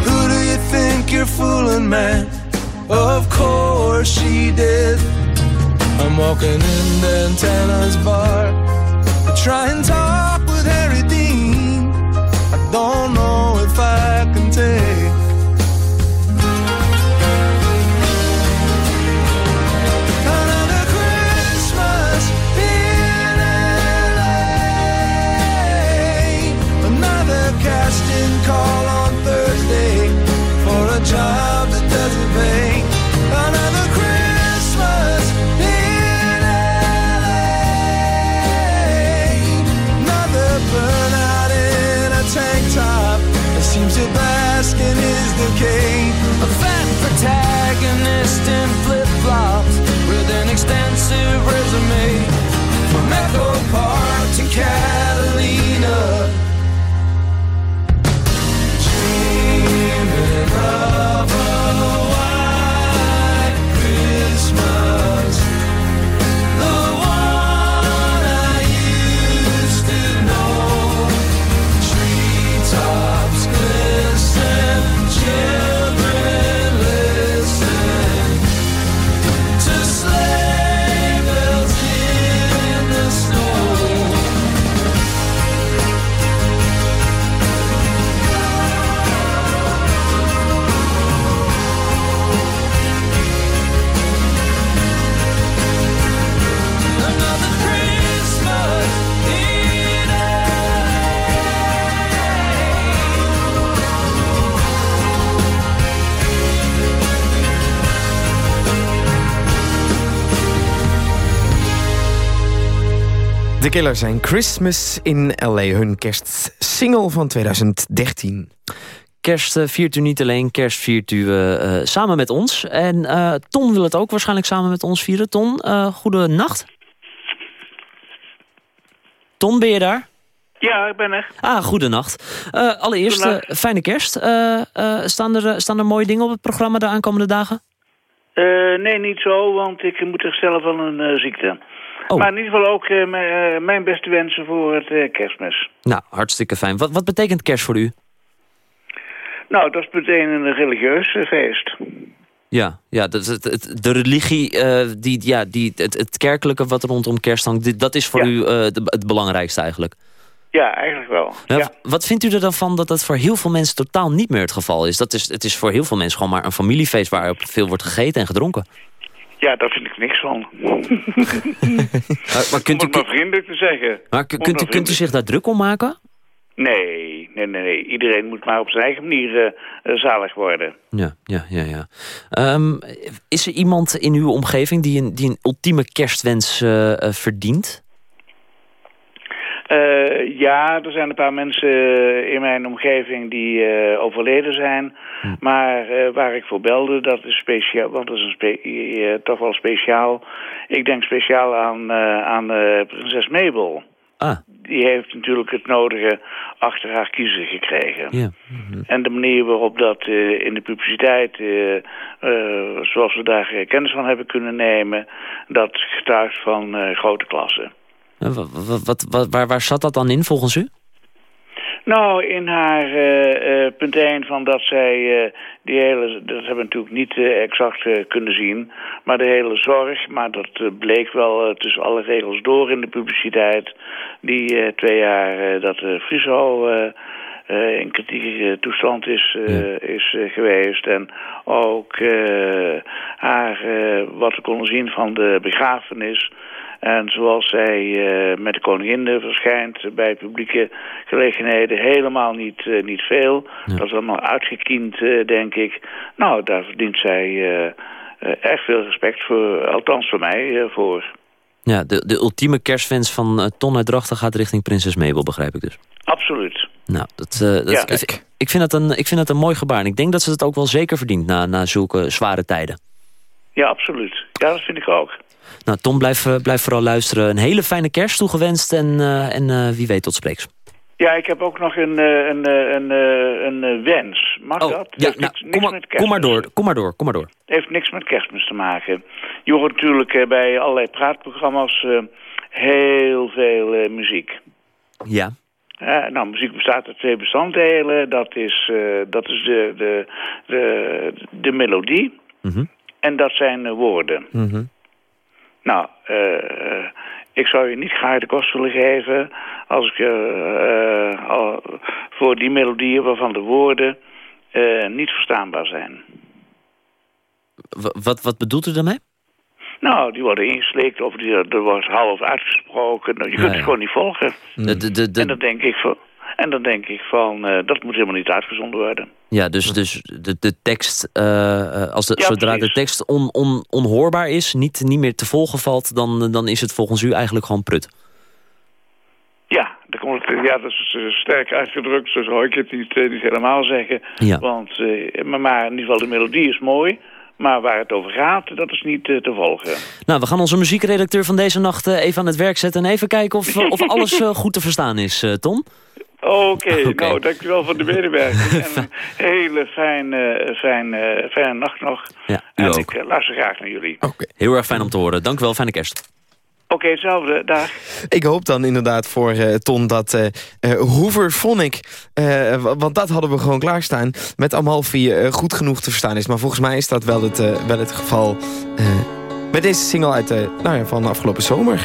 Who do you think you're fooling, man? Of course she did. I'm walking in Dantana's bar. I try don't know if I can take. Casting call Killers zijn Christmas in L.A. Hun kerstsingle van 2013. Kerst eh, viert u niet alleen, kerst viert u eh, eh, samen met ons. En eh, Ton wil het ook waarschijnlijk samen met ons vieren. Ton, eh goede nacht. Ton, ben je daar? Ja, ik ben er. Ah, goedenacht. Eh allereerst, Goedenacht. fijne kerst. Eh, eh, staan, er, staan er mooie dingen op het programma de aankomende dagen? Eh, nee, niet zo, want ik moet herstellen van een eh, ziekte. Oh. Maar in ieder geval ook eh, mijn, eh, mijn beste wensen voor het eh, kerstmis. Nou, hartstikke fijn. Wat, wat betekent kerst voor u? Nou, dat is meteen een religieus feest. Ja, ja dat, het, het- de religie, die, ja, die, het, het kerkelijke wat rondom kerst hangt... dat is voor Ja. u de- het belangrijkste eigenlijk. Ja, eigenlijk wel. Nou, ja. Wat vindt u er dan van dat dat voor heel veel mensen totaal niet meer het geval is? Dat is het is voor heel veel mensen gewoon maar een familiefeest... waarop veel wordt gegeten en gedronken. Ja, daar vind ik niks van. Maar, maar Om kunt, u, het maar vriendelijk te zeggen. maar ku- Om kunt, u, kunt u zich daar druk om maken? Nee, nee, nee, nee. Iedereen moet maar op zijn eigen manier eh, eh, zalig worden. Ja, ja, ja. ja. Ehm, is er iemand in uw omgeving die een, die een ultieme kerstwens eh, verdient? Eh, ja, er zijn een paar mensen eh, in mijn omgeving die eh, overleden zijn. Maar eh, waar ik voor belde, dat is speciaal, want dat is een spe- toch wel speciaal. Ik denk speciaal aan, aan prinses Mabel. Ah, Die heeft natuurlijk het nodige achter haar kiezen gekregen. ja. En de manier waarop dat in de publiciteit, zoals we daar kennis van hebben kunnen nemen, dat getuigt van grote klasse. Eh, wa- wa- Wat, wat, waar, waar zat dat dan in volgens u? Nou, in haar eh, eh, punt 1 van dat zij die hele, dat hebben we natuurlijk niet exact kunnen zien, maar de hele zorg, maar dat bleek wel tussen alle regels door in de publiciteit, die twee jaar dat eh Friso in kritieke toestand is, is geweest. En ook haar, wat we konden zien van de begrafenis. En zoals zij eh, met de koningin verschijnt bij publieke gelegenheden, helemaal niet, eh, niet veel. Dat is allemaal uitgekiend, eh, denk ik. Nou, daar verdient zij echt veel respect voor, althans voor mij, voor. Ja, de, de ultieme kerstwens van Ton uit Drachten gaat richting prinses Mabel, begrijp ik dus. Absoluut. Nou, dat, dat, Ja. ik, ik, vind dat een, ik vind dat een mooi gebaar. En ik denk dat ze het ook wel zeker verdient na, na zulke zware tijden. Ja, absoluut. Ja, dat vind ik ook. Nou, Tom, blijf, eh, blijf vooral luisteren. Een hele fijne kerst toegewenst en, eh, en eh, wie weet tot spreeks. Ja, ik heb ook nog een, een, een, een, wens. Mag dat? Oh, ja, Heeft nou, niks- kom, maar, met kom maar door, kom maar door, kom maar door. heeft niks met kerstmis te maken. Je hoort natuurlijk bij allerlei praatprogramma's heel veel muziek. Ja, nou, muziek bestaat uit twee bestanddelen. Dat is, dat is de, de, de, de melodie Mhm. En dat zijn eh, woorden. Mhm. Nou, eh, ik zou je niet graag de kost willen geven als ik al, voor die melodieën waarvan de woorden niet verstaanbaar zijn. W- wat, wat bedoelt u daarmee? Nou, die worden ingesleept of die, er wordt half uitgesproken. Nou, je Ja, kunt ja. het gewoon niet volgen. De, de, de, de- En dan denk ik van, en dan denk ik van eh, dat moet helemaal niet uitgezonden worden. ja, dus, dus de, de tekst, eh, eh, als de, Ja, zodra precies. de tekst on, on, onhoorbaar is, niet, niet meer te volgen valt, dan, dan is het volgens u eigenlijk gewoon prut. Ja, dat, komt, ja, dat is sterk uitgedrukt, zo zou ik het niet, niet helemaal zeggen. Ja. Want, maar, maar in ieder geval, de melodie is mooi. Maar waar het over gaat, dat is niet te volgen. Nou, we gaan onze muziekredacteur van deze nacht even aan het werk zetten... en even kijken of, of alles goed te verstaan is, eh, Oké, Oké. nou, dankjewel voor de medewerking. en een hele fijne, fijne, fijne nacht nog. Ja, u en ook. ik eh, luister graag naar jullie. Oké, Heel erg fijn om te horen. Dank u wel, fijne kerst. hetzelfde. Dag. Ik hoop dan inderdaad voor eh, Ton dat eh eh, Hoover Phonic... eh, wa- want dat hadden we gewoon klaarstaan... met Amalfi eh, goed genoeg te verstaan is. Maar volgens mij is dat wel het, eh, wel het geval... eh, met deze single uit, eh, nou ja, van de afgelopen zomer.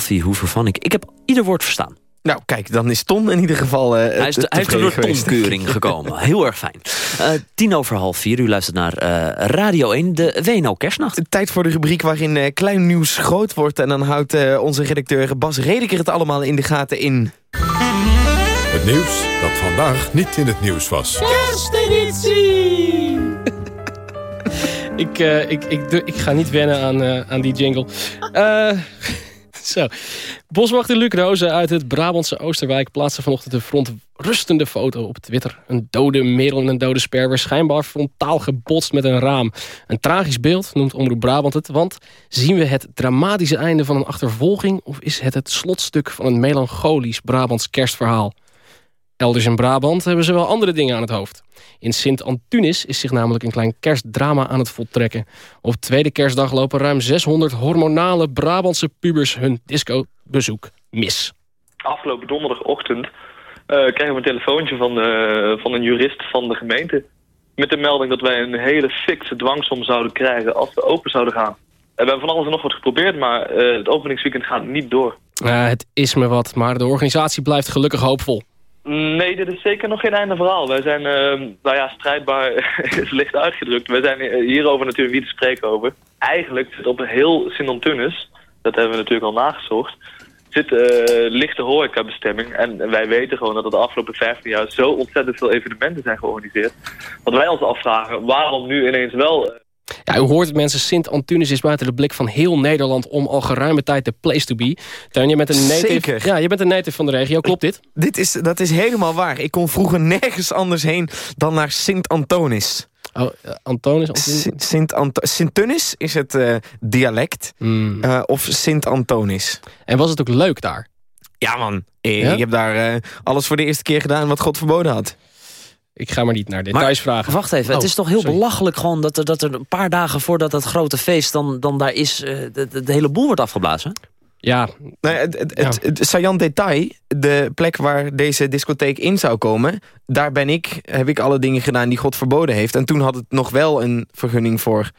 Vervan ik? Ik heb ieder woord verstaan. Nou, kijk, dan is Ton in ieder geval eh Hij is, hij is er door tonkeuring gekomen. Heel erg fijn. Eh, tien over half vier, u luistert naar eh, Radio 1, de WNO Kerstnacht. Tijd voor de rubriek waarin eh, klein nieuws groot wordt. En dan houdt eh, onze redacteur Bas Redeker het allemaal in de gaten in. Het nieuws dat vandaag niet in het nieuws was. Kersteditie! Ik, eh, ik, ik, ik ga niet wennen aan, eh, aan die jingle. Eh, zo. Boswachter Luc Rozen uit het Brabantse Oosterwijk... plaatste vanochtend een verontrustende foto op Twitter. Een dode merel en een dode sperwer... schijnbaar frontaal gebotst met een raam. Een tragisch beeld, noemt Omroep Brabant het. Want zien we het dramatische einde van een achtervolging... of is het het slotstuk van een melancholisch Brabants kerstverhaal? Elders in Brabant hebben ze wel andere dingen aan het hoofd. In Sint-Antunis is zich namelijk een klein kerstdrama aan het voltrekken. Op tweede kerstdag lopen ruim 600 hormonale Brabantse pubers hun discobezoek mis. Afgelopen donderdagochtend eh, kregen we een telefoontje van, eh, van een jurist van de gemeente. Met de melding dat wij een hele fikse dwangsom zouden krijgen als we open zouden gaan. We hebben van alles en nog wat geprobeerd, maar eh, het openingsweekend gaat niet door. Het is me wat, maar de organisatie blijft gelukkig hoopvol. Nee, dit is zeker nog geen einde verhaal. Wij zijn, eh, nou ja, strijdbaar is licht uitgedrukt. Wij zijn eh, hierover natuurlijk niet te spreken over. Eigenlijk zit op een heel Sint-Antunis, dat hebben we natuurlijk al nagezocht, zit eh, lichte horecabestemming. En wij weten gewoon dat er de afgelopen 15 jaar zo ontzettend veel evenementen zijn georganiseerd. Dat wij ons afvragen, waarom nu ineens wel... eh, Ja, u hoort het mensen, Sint-Antunis is buiten de blik van heel Nederland... om al geruime tijd de place to be. Teun, je bent een native, Zeker. Ja, je bent een native van de regio, klopt dit? Dit is, dat is helemaal waar. Ik kon vroeger nergens anders heen dan naar Sint-Antonis. Oh, Antonis? Sint-Antonis is het eh, dialect. Eh, of Sint-Antonis. En was het ook leuk daar? Ja man, Eh, Ja? ik heb daar eh, alles voor de eerste keer gedaan wat God verboden had. Ik ga maar niet naar details vragen. Wacht even, het Oh, is toch heel sorry. belachelijk gewoon dat er, dat er een paar dagen voordat het grote feest dan, dan daar is, eh, de, de, de hele boel wordt afgeblazen? Ja. Nee, het, het, het, het saillant detail, de plek waar deze discotheek in zou komen... daar ben ik, heb ik alle dingen gedaan die God verboden heeft. En toen had het nog wel een vergunning voor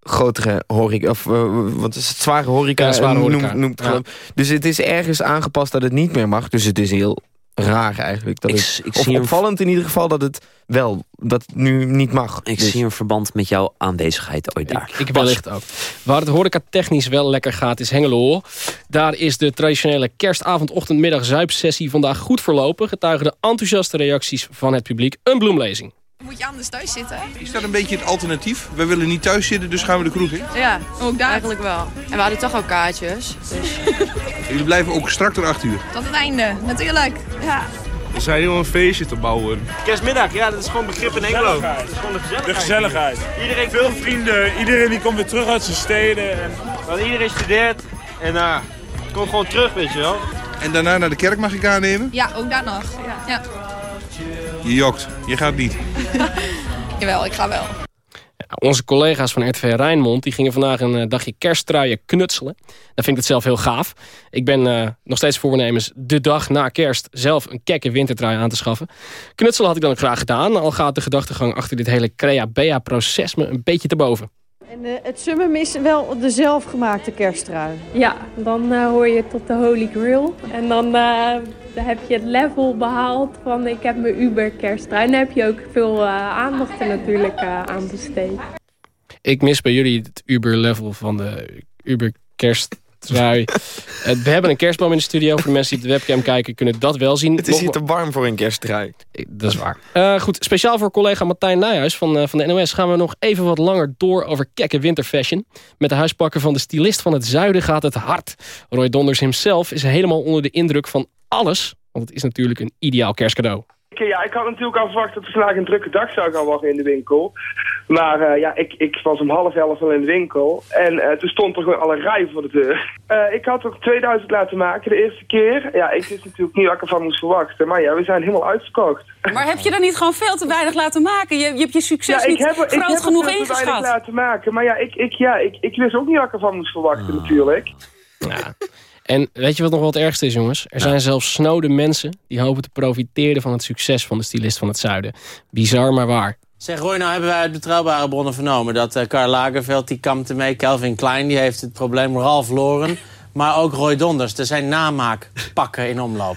grotere horeca... of eh, wat is het, zware horeca, Ja, zware horeca. noemt- Ja. Dus het is ergens aangepast dat het niet meer mag. Dus het is heel raar eigenlijk. Dat Ik- het, ik of zie een- opvallend in ieder geval dat het wel, dat het nu niet mag. Ik Dus- zie een verband met jouw aanwezigheid ooit daar. Ik wellicht ook. Waar het horeca technisch wel lekker gaat is Hengelo. Daar is de traditionele kerstavond, ochtend, middag zuipsessie vandaag goed verlopen. Getuigen de enthousiaste reacties van het publiek. Een bloemlezing. Moet je anders thuis zitten? Is dat een beetje het alternatief? We willen niet thuis zitten, dus gaan we de kroeg in. Ja, ook daar. Eigenlijk wel. En we hadden toch al kaartjes. Dus Jullie blijven ook strak tot 8 uur. tot het einde, natuurlijk. Ja. We zijn hier om een feestje te bouwen. Kerstmiddag, ja, dat is gewoon begrip in Engelo. Dat is gewoon de gezelligheid. De gezelligheid. Iedereen Veel vrienden, iedereen die komt weer terug uit zijn steden. En... Want iedereen studeert en uh, komt gewoon terug, weet je wel. En daarna naar de kerk mag ik aannemen? Ja, ook daar nog. Ja. Je jokt, je gaat niet. Jawel, ik ga wel. Onze collega's van RTV Rijnmond die gingen vandaag een eh, dagje kersttruien knutselen. Dat vind ik het zelf heel gaaf. Ik ben eh, nog steeds voornemens de dag na kerst zelf een kekke wintertrui aan te schaffen. Knutselen had ik dan ook graag gedaan. Al gaat de gedachtegang achter dit hele Crea-Bea-proces me een beetje te boven. En eh, het summum is wel de zelfgemaakte kersttrui. Ja, dan eh, hoor je tot de Holy Grail. En dan, eh, dan heb je het level behaald van ik heb mijn Uber kersttrui. En daar heb je ook veel eh, aandacht er natuurlijk eh, aan besteed. Ik mis bij jullie het Uber-level van de Uber-kersttrui. Eh, we hebben een kerstboom in de studio. Voor de mensen die op de webcam kijken kunnen dat wel zien. Het is hier te warm voor een kersttrui. Dat is waar. Eh, goed, speciaal voor collega Martijn Nijhuis van, eh, van de NOS... gaan we nog even wat langer door over kekke winterfashion. Met de huispakker van de stylist van het zuiden gaat het hard. Roy Donders himself is helemaal onder de indruk van alles. Want het is natuurlijk een ideaal kerstcadeau. Ik, ja, ik had natuurlijk al verwacht dat het vandaag een drukke dag zou gaan worden in de winkel. Maar eh, ja, ik, ik was om half elf al in de winkel. En eh, toen stond er gewoon al een rij voor de deur. Eh, ik had er 2000 laten maken de eerste keer. Ja, ik wist natuurlijk niet wat ik ervan moest verwachten. Maar ja, we zijn helemaal uitverkocht. Maar heb je dan niet gewoon veel te weinig laten maken? Je, je hebt je succes ja, niet er- groot ik heb er genoeg veel te weinig laten maken. Maar ja, ik, ik, ja ik, ik wist ook niet wat ik ervan moest verwachten natuurlijk. Ja. En weet je wat nog wel het ergste is, jongens? Er zijn zelfs snode mensen die hopen te profiteren van het succes van de stylist van het zuiden. Bizar, maar waar. Zeg Roy, nou hebben wij uit betrouwbare bronnen vernomen... dat eh, Karl Lagerveld, die kampte mee. Calvin Klein, die heeft het probleem Ralph Lauren. Maar ook Roy Donders. Er zijn namaakpakken in omloop.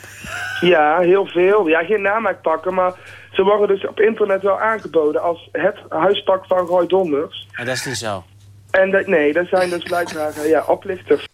Ja, heel veel. Ja, geen namaakpakken, maar ze worden dus op internet wel aangeboden als het huispak van Roy Donders. Maar dat is niet zo. En dat, nee, dat zijn dus blijkbaar eh, ja, oplichters.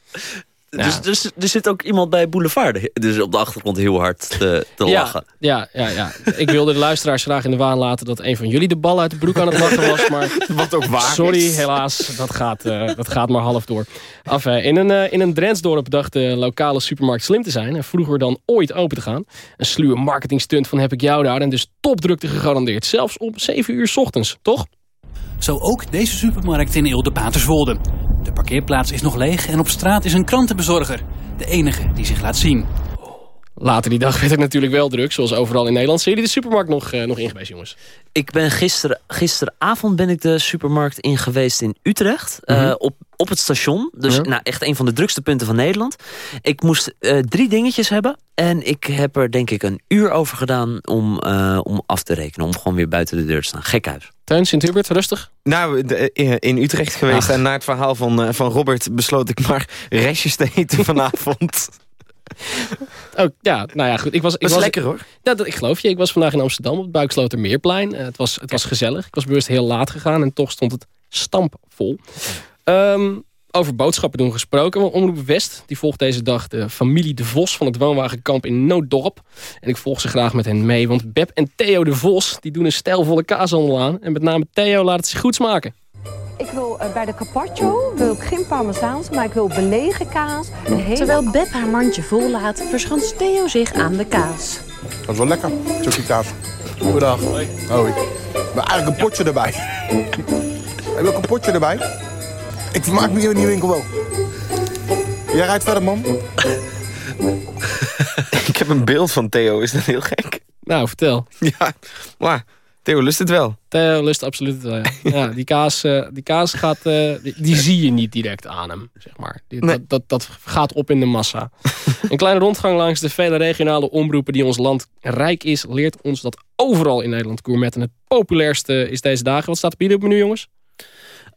Dus, dus er zit ook iemand bij Boulevard dus op de achtergrond heel hard te, te ja, lachen. Ja, ja, ja. Ik wilde de luisteraars graag in de waan laten... dat een van jullie de bal uit de broek aan het lachen was. Maar Wat ook waar sorry, is. helaas. Dat gaat, eh, dat gaat maar half door. Af, eh, in een, eh, in een Drensdorp dacht de lokale supermarkt slim te zijn... en vroeger dan ooit open te gaan. Een sluwe marketingstunt van heb ik jou daar... en dus topdrukte gegarandeerd. Zelfs om 7 uur 's ochtends, toch? Zo ook deze supermarkt in Eelde Paterswolde. De parkeerplaats is nog leeg en op straat is een krantenbezorger. De enige die zich laat zien. Later die dag werd het natuurlijk wel druk, zoals overal in Nederland. Zijn jullie de supermarkt nog, eh, nog in geweest, jongens? Ik ben gisteren, gisteravond ben ik de supermarkt in geweest in Utrecht. eh, Mhm. op, op het station. Dus nou, echt een van de drukste punten van Nederland. Ik moest eh, drie dingetjes hebben. En ik heb er denk ik een uur over gedaan om, eh, om af te rekenen. Om gewoon weer buiten de deur te staan. Gek Teun, Sint-Hubert, rustig? Nou, de- eh, in Utrecht geweest. Ach. En na het verhaal van, eh, van Robert besloot ik maar restjes te eten vanavond. Oh, ja, nou ja, goed. Ik was, ik Was was lekker, hoor. Ja, dat, ik geloof je. Ik was vandaag in Amsterdam op het Buikslotermeerplein. Eh, het, was, het was gezellig. Ik was bewust heel laat gegaan en toch stond het stampvol. Ehm, over boodschappen doen gesproken. Want Omroep West die volgt deze dag de familie De Vos van het woonwagenkamp in Nooddorp. En ik volg ze graag met hen mee. Want Beb en Theo De Vos die doen een stijlvolle kaashandel aan. En met name Theo laat het zich goed smaken. Ik wil eh, bij de carpaccio wil ik geen parmezaans, maar ik wil belegen kaas. Hele... Terwijl Beb haar mandje vol laat, verschanst Theo zich aan de kaas. Dat is wel lekker, stukje kaas. Goedendag. Hoi. Hoi. Maar eigenlijk een potje erbij. Heb je ook een potje erbij? Ik vermaak me hier in die winkel wel. Jij rijdt verder, man. ik heb een beeld van Theo, is dat heel gek? Nou, vertel. Ja, maar Theo lust het wel. Theo lust absoluut wel, ja. ja die, kaas, eh, die kaas gaat, eh, die, die zie je niet direct aan hem, zeg maar. Die- Nee. dat, dat, dat gaat op in de massa. een kleine rondgang langs de vele regionale omroepen die ons land rijk is... leert ons dat overal in Nederland gourmetten het populairste is deze dagen. Wat staat er op het menu, jongens?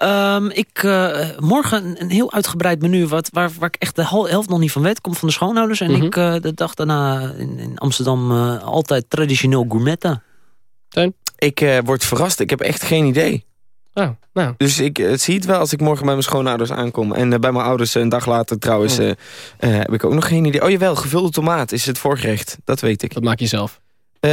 Ehm, ik, eh, morgen een, een heel uitgebreid menu wat, waar, waar ik echt de hel- helft nog niet van weet. Komt van de schoonhouders. En Mhm. ik eh, de dag daarna in, in Amsterdam eh, altijd traditioneel gourmetten. Ik eh, word verrast, ik heb echt geen idee. Oh, nou. Dus ik eh, zie het wel als ik morgen bij mijn schoonouders aankom. En bij mijn ouders een dag later trouwens Oh. eh, eh, heb ik ook nog geen idee. Oh jawel, gevulde tomaat is het voorgerecht. Dat weet ik. Dat maak je zelf. Eh,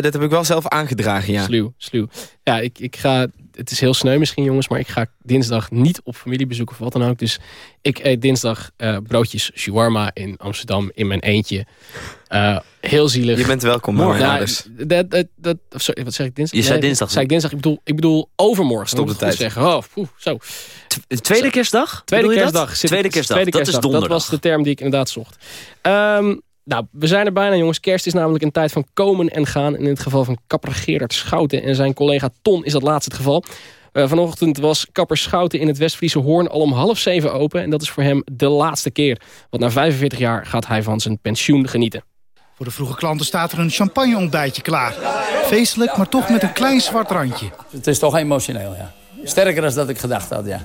dat heb ik wel zelf aangedragen, ja. Sluw, sluw. Ja, ik, ik ga, het is heel sneu misschien jongens, maar ik ga dinsdag niet op familiebezoek of wat dan ook. Dus ik eet dinsdag eh, broodjes shawarma in Amsterdam in mijn eentje. Eh, heel zielig. Je bent welkom mijn Ja, ouders. dat, dat, dat, of sorry, wat zeg ik dinsdag? Je zei dinsdag. Zei ik dinsdag. Ik bedoel, ik bedoel overmorgen. Stop de tijd. Zeggen. Oh, poeh, zo. Tweede kerstdag? Tweede kerstdag. Tweede kerstdag, Tweede dat is kerstdag. donderdag. Dat was de term die ik inderdaad zocht. Ehm, nou, we zijn er bijna jongens. Kerst is namelijk een tijd van komen en gaan. En in het geval van kapper Gerard Schouten en zijn collega Ton is dat laatste het geval. Eh, vanochtend was kapper Schouten in het Westfriese Hoorn al om half zeven open. En dat is voor hem de laatste keer. Want na 45 jaar gaat hij van zijn pensioen genieten. Voor de vroege klanten staat er een champagne-ontbijtje klaar. Feestelijk, maar toch met een klein zwart randje. Het is toch emotioneel, ja. Sterker dan dat ik gedacht had, ja.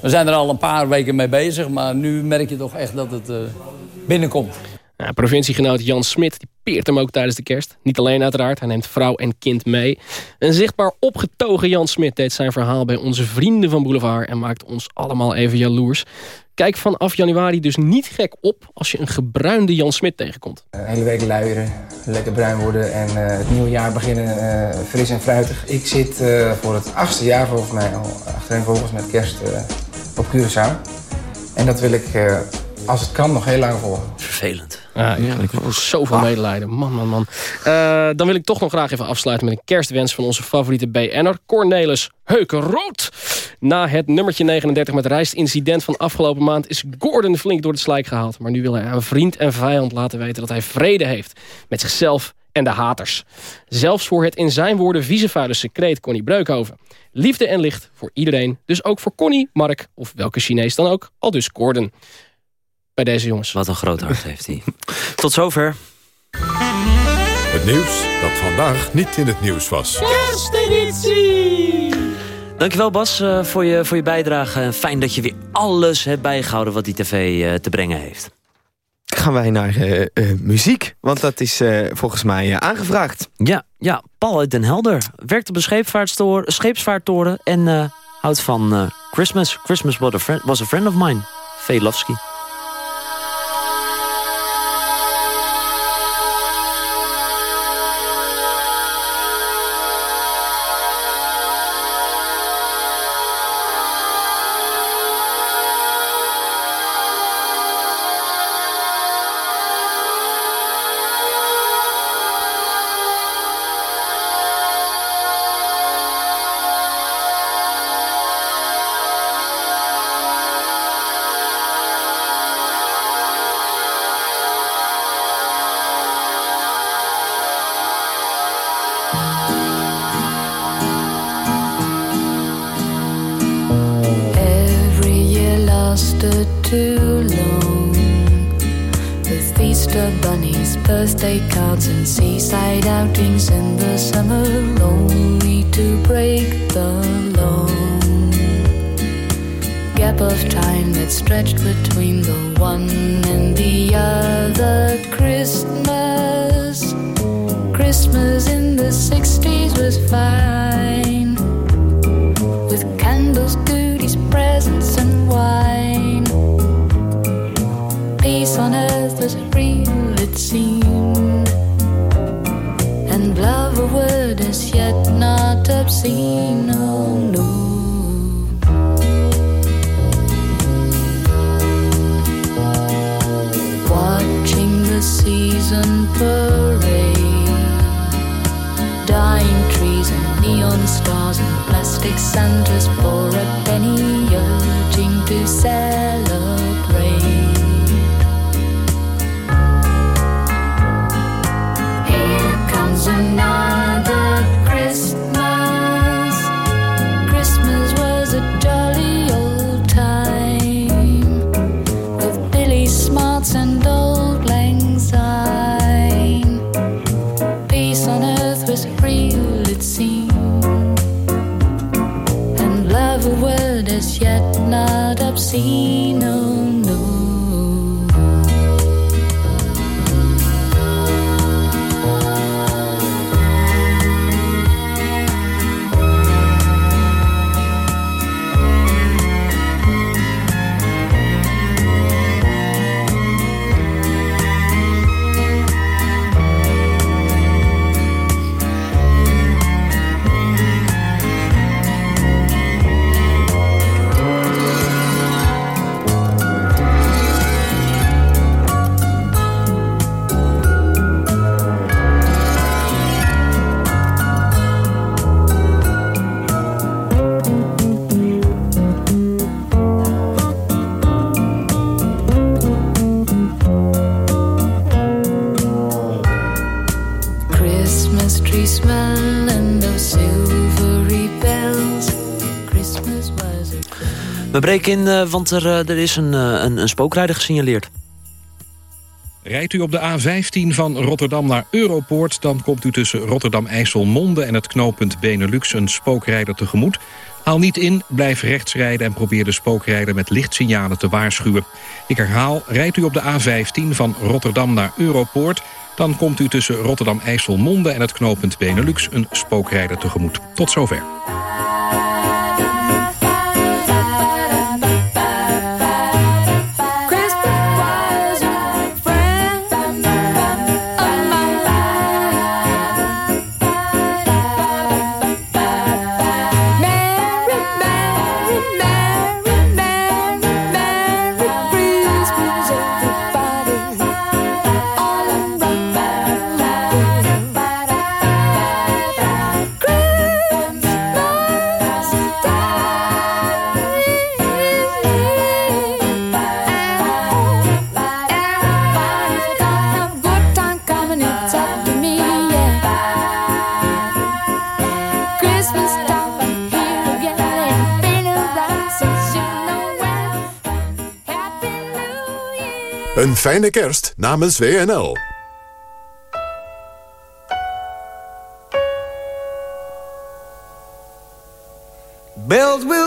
We zijn er al een paar weken mee bezig, maar nu merk je toch echt dat het eh, binnenkomt. Provinciegenoot Jan Smit die peert hem ook tijdens de kerst. Niet alleen uiteraard, hij neemt vrouw en kind mee. Een zichtbaar opgetogen Jan Smit deed zijn verhaal bij onze vrienden van Boulevard... en maakt ons allemaal even jaloers. Kijk vanaf januari dus niet gek op als je een gebruinde Jan Smit tegenkomt. Een hele week luieren, lekker bruin worden en eh, het nieuwe jaar beginnen eh, fris en fruitig. Ik zit eh, voor het achtste jaar volgens mij al achtereenvolgens met kerst eh, op Curaçao. En dat wil ik, eh, als het kan, nog heel lang volgen. Vervelend. Ja, ik voel zoveel medelijden. Man, man, man. Eh, dan wil ik toch nog graag even afsluiten met een kerstwens van onze favoriete BN'er, Cornelis Heukenrood. Na het nummertje 39 met reisincident van afgelopen maand is Gordon flink door de slijk gehaald. Maar nu wil hij aan vriend en vijand laten weten dat hij vrede heeft met zichzelf en de haters. Zelfs voor het in zijn woorden vieze secreet Connie Breukhoven. Liefde en licht voor iedereen. Dus ook voor Connie, Mark of welke Chinees dan ook. Al dus Gordon. Bij deze jongens. Wat een groot hart heeft hij. Tot zover. Het nieuws dat vandaag niet in het nieuws was. Kersteditie! Dankjewel Bas eh, voor, je, voor je bijdrage. En Fijn dat je weer alles hebt bijgehouden wat die tv eh, te brengen heeft. Gaan wij naar eh, eh, muziek, want dat is eh, volgens mij aangevraagd. Ja, ja, Paul uit Den Helder. Werkt op een scheepvaartstoren, scheepsvaarttoren en eh, houdt van eh, Christmas. Christmas was a, friend, was a friend of mine. Velofsky. breken in, eh, want er, eh, er is een, eh, een, een spookrijder gesignaleerd. Rijdt u op de A15 van Rotterdam naar Europoort... dan komt u tussen Rotterdam-IJsselmonde en het knooppunt Benelux... een spookrijder tegemoet. Haal niet in, blijf rechts rijden en probeer de spookrijder met lichtsignalen te waarschuwen. Ik herhaal, rijdt u op de A15 van Rotterdam naar Europoort... dan komt u tussen Rotterdam-IJsselmonde en het knooppunt Benelux... een spookrijder tegemoet. Tot zover. Een fijne kerst namens WNL. Bells will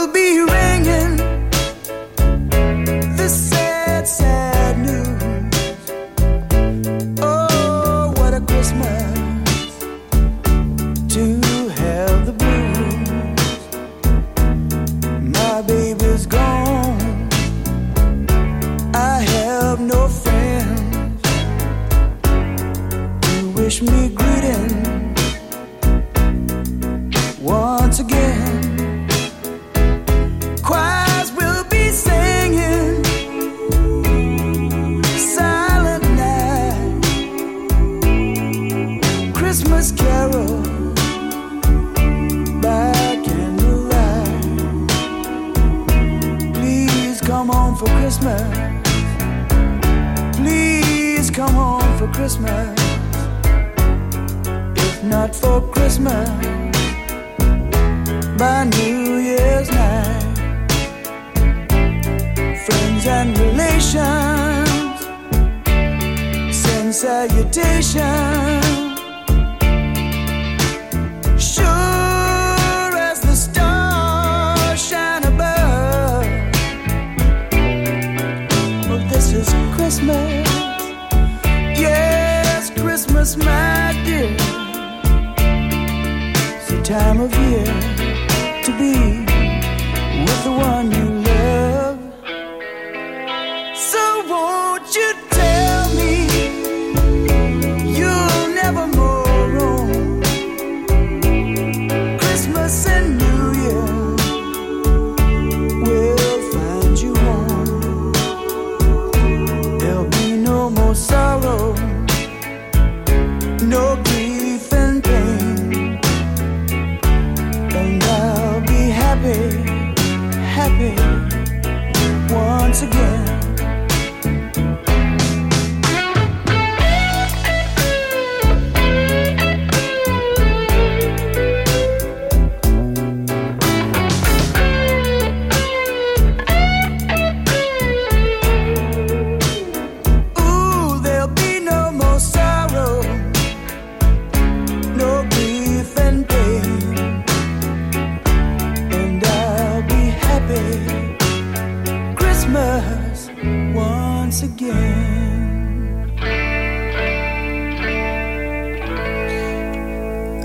once again.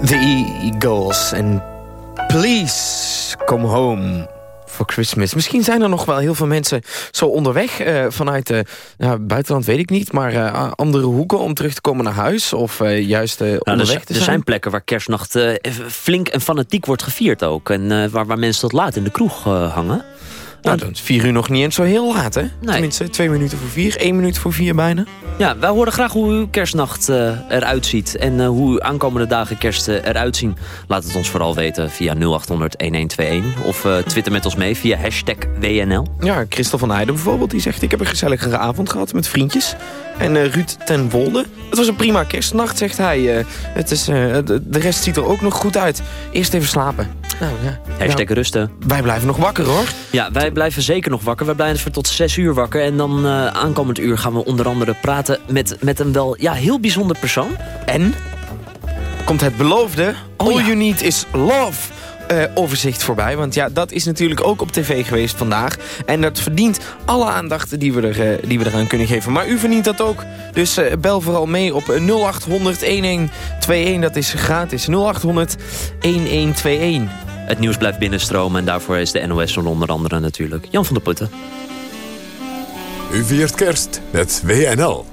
The Eagles en Please Come Home for Christmas. Misschien zijn er nog wel heel veel mensen zo onderweg eh, vanuit het buitenland, weet ik niet. Maar eh, andere hoeken om terug te komen naar huis of eh, juist Nou, er, onderweg zijn, te er zijn. plekken waar kerstnacht eh, flink en fanatiek wordt gevierd ook. En eh, waar, waar mensen tot laat in de kroeg hangen. Nou, dan is vier uur nog niet eens zo heel laat, hè? Tenminste, twee minuten voor vier, één minuut voor vier bijna. Ja, wij horen graag hoe uw kerstnacht eh, eruit ziet. En eh, hoe uw aankomende dagen kerst eh, eruit zien. Laat het ons vooral weten via 0800-1121. Of twitter met ons mee via hashtag WNL. Ja, Christel van Heijden bijvoorbeeld, die zegt... ik heb een gezellige avond gehad met vriendjes. En Ruud ten Wolde. Het was een prima kerstnacht, zegt hij. Het is, de rest ziet er ook nog goed uit. Eerst even slapen. Nou, ja. Hashtag Nou, rusten. wij blijven nog wakker, hoor. Ja, wij blijven zeker nog wakker. Wij blijven tot 6 uur wakker. En dan eh, aankomend uur gaan we onder andere praten met, met een wel ja, heel bijzonder persoon. En komt het beloofde All You Need Is Love eh, overzicht voorbij. Want ja, dat is natuurlijk ook op tv geweest vandaag. En dat verdient alle aandacht die we, er, eh, die we eraan kunnen geven. Maar u verdient dat ook. Dus bel vooral mee op 0800 1121. Dat is gratis. 0800 1121. Het nieuws blijft binnenstromen en daarvoor is de NOS onder andere natuurlijk Jan van der Putten. U viert kerst met WNL.